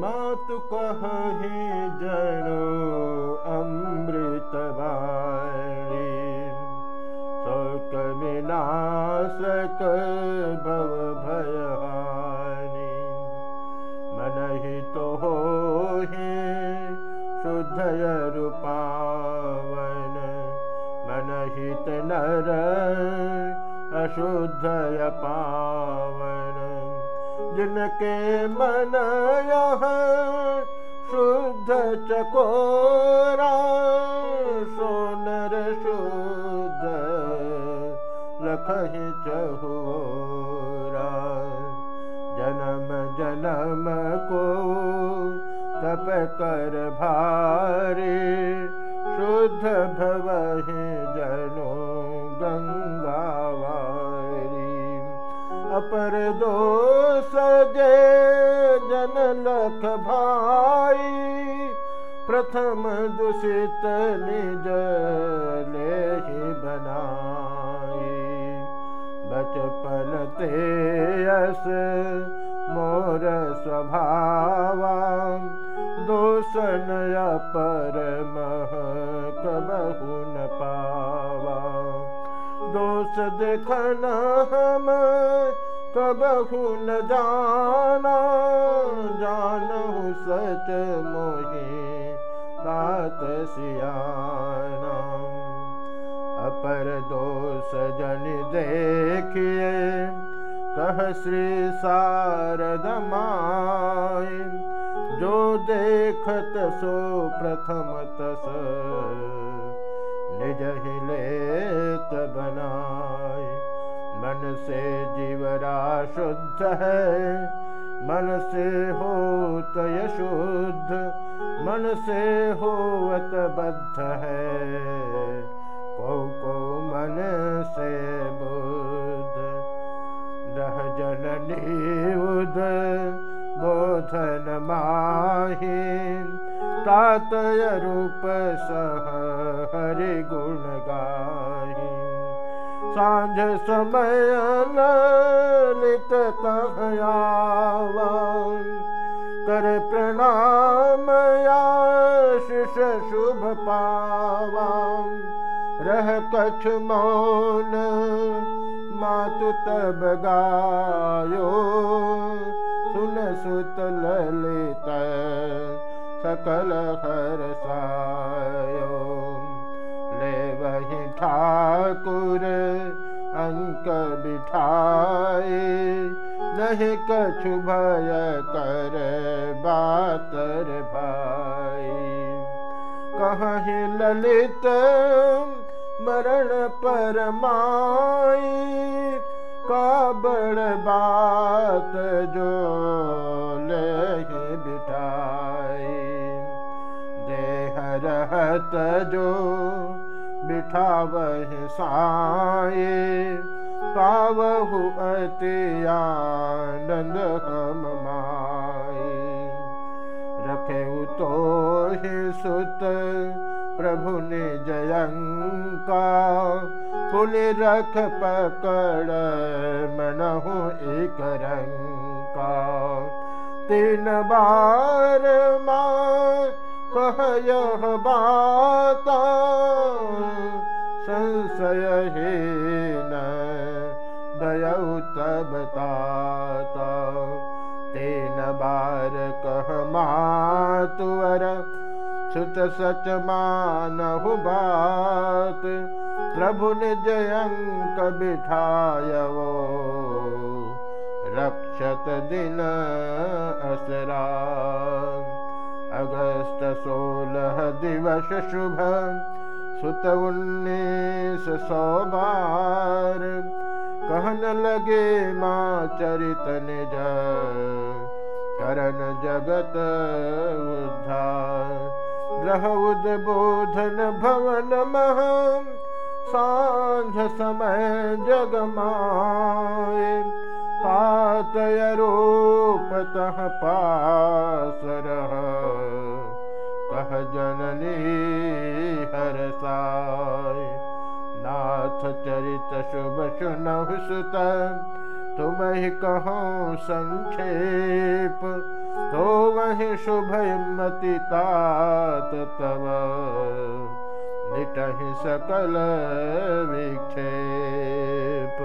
मातु कहि जनो अमृतवाणी। शोक विनाशक भव भयहानि मनहि तो ही शुद्धय रूपावन। मनहित नर अशुद्धय पावन जिनके मन शुद्ध चकोरा सोनर शुद्ध लखहि चहुरा। जन्म जन्म को तप कर भारी शुद्ध भवहि जनो अपर दोष प्रथम दूषित निज ले बनाई बचपन ते अस मोर स्वभावा दोषन पर मह कबहुन पावा। दोष देखना हम कबहु जाना, जानहु सच मोहे तात सियाना अपर दोष जन देखिए, कह श्री शारद माय जो देखत सो प्रथम तस, निज हिलेत बनाय मन से जीवरा शुद्ध है, मन से होत शुद्ध मन से होवत बद्ध है। को को मन से बुद्ध रह जननी उद बोधन माही। तातय रूप सह हरि गुण गाही। साँझ समय लित कर शुभ पावा रह कछ मौन मातु तब गायो। सुन सुत ललित सकल हर सायो। ले वही ठाकुर अंक बिठाए। नहीं कछु भय कर बातर भाई कहीं ललित मरण पर माई का बड़ बात जो ले देह रहत जो बिठावह साए पावहु अति आनंद हम माए सुत प्रभु ने जयंका। पुनि रख पकड़ मनहु एक रंका। तीन बार माँ कह यह बाता संशय न दयऊ तब ताता। तीन बार कह मातुअर सुत सच मानहु बात प्रभु निज अंक बिठायो रक्षत दिन असरा अगस्त सोलह दिवस शुभ सुत उन्नीस सौ बार। कहन लगे माँ चरित निज करन जगत ग्रह उद्बोधन भवन मह। साँझ समय जगमाए पातय रूप तह पास रहा। कह जननी हर साय। नाथ चरित शुभ सुनहु सुत। तुम कहो संक्षेप। वही शुभ तब निटहि सकल विक्षेप